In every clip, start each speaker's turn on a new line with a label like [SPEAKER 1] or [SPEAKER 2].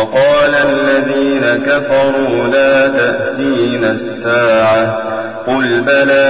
[SPEAKER 1] وقال الذين كفروا لا تأتينا الساعة قل بلى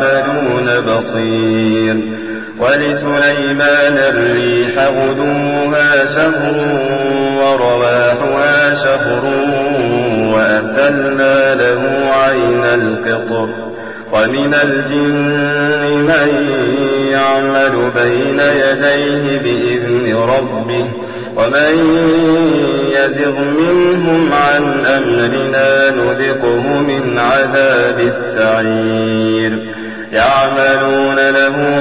[SPEAKER 1] تعملون بصير. ولسليمان الريح غدوها شهر ورواحها شهر وأسلنا له عين القطر. ومن الجن من يعمل بين يديه بإذن ربه. ومن يزغ منهم عن أمرنا نذقه من عذاب السعير. يعملون له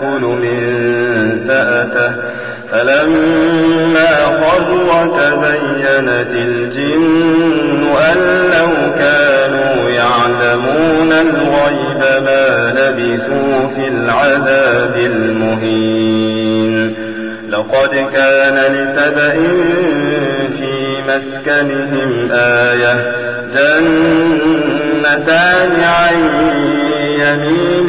[SPEAKER 1] تأكل من سأته فلما خر تبينت الجن أن لو كانوا يعلمون الغيب ما لبثوا في العذاب المهين. لقد كان لسبأ في مسكنهم آية جنتان عن يمين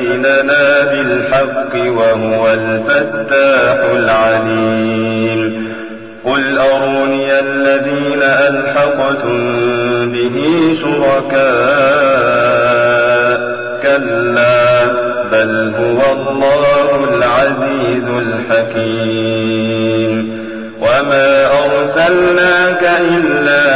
[SPEAKER 1] بيننا بالحق وهو الفتاح العليم قل أروني الذين ألحقتم به شركاء كلا بل هو الله العزيز الحكيم وما أرسلناك إلا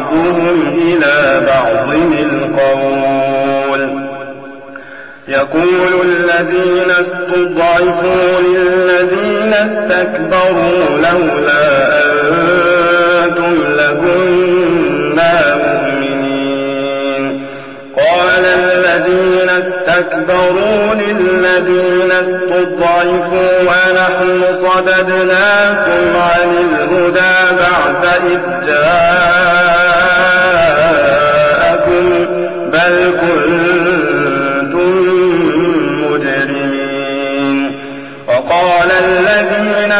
[SPEAKER 1] بعضهم إلى بعض القول يقول الذين استضعفوا للذين استكبروا لولا أنتم لكنا مؤمنين قال الذين استكبروا للذين استضعفوا ونحن صددناكم عن الهدى بعد إذ جاءكم بل كنتم مجرمين وقال الذين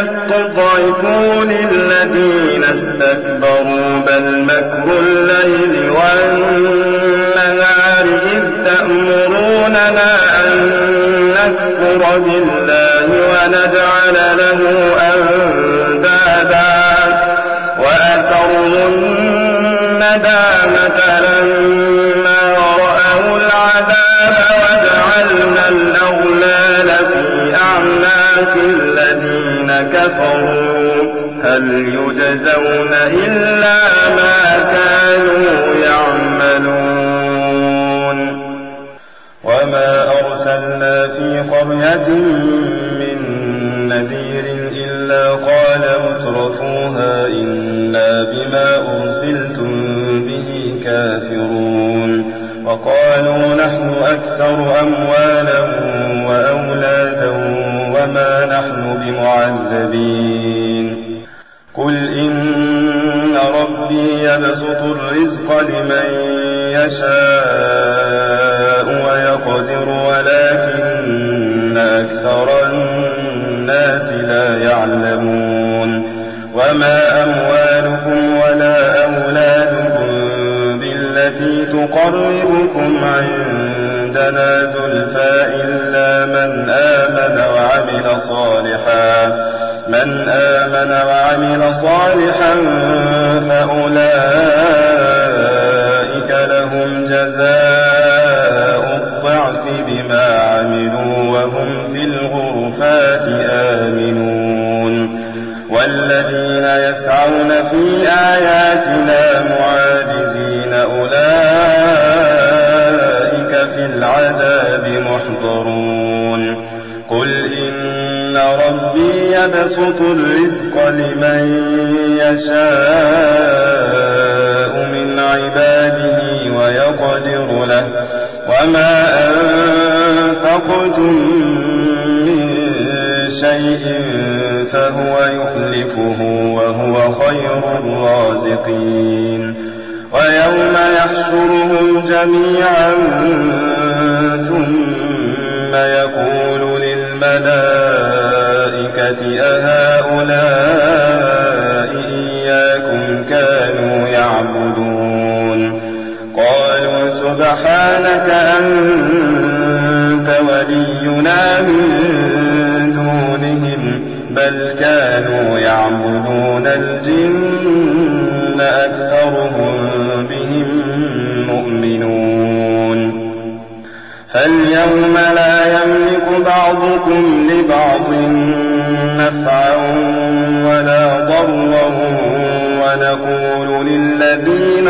[SPEAKER 1] وقالوا نحن أكثر أموالا وأولادا وما نحن بمعذبين. قل إن ربي يبسط الرزق لمن يشاء ويقدر ولكن أكثر الناس لا يعلمون. وما أموالكم بالتي تقربكم عندنا زلفى إلا من آمن وعمل صالحا. من آمن وعمل صالحا فأولئك لهم جزاء الضعف بما عملوا وهم في الغرفات آمنون. والذين يسعون في آياتنا العذاب محضرون. قل إن ربي يبسط الرزق لمن يشاء من عباده ويقدر له. وما أنفقتم فهو يخلفه وهو خير الرازقين. ويوم يحشرهم جميعا ثم يقول للملائكة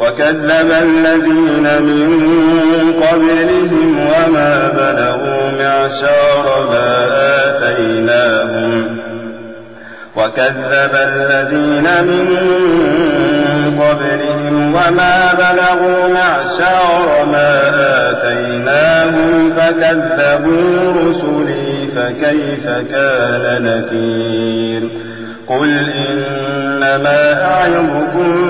[SPEAKER 1] وكذب الذين من قبلهم وما بلغوا معشار ما آتيناهم. وكذب الذين من قبلهم وما بلغوا معشار ما آتيناهم فكذبوا رسلي فكيف كان نكير. قل إنما أعظكم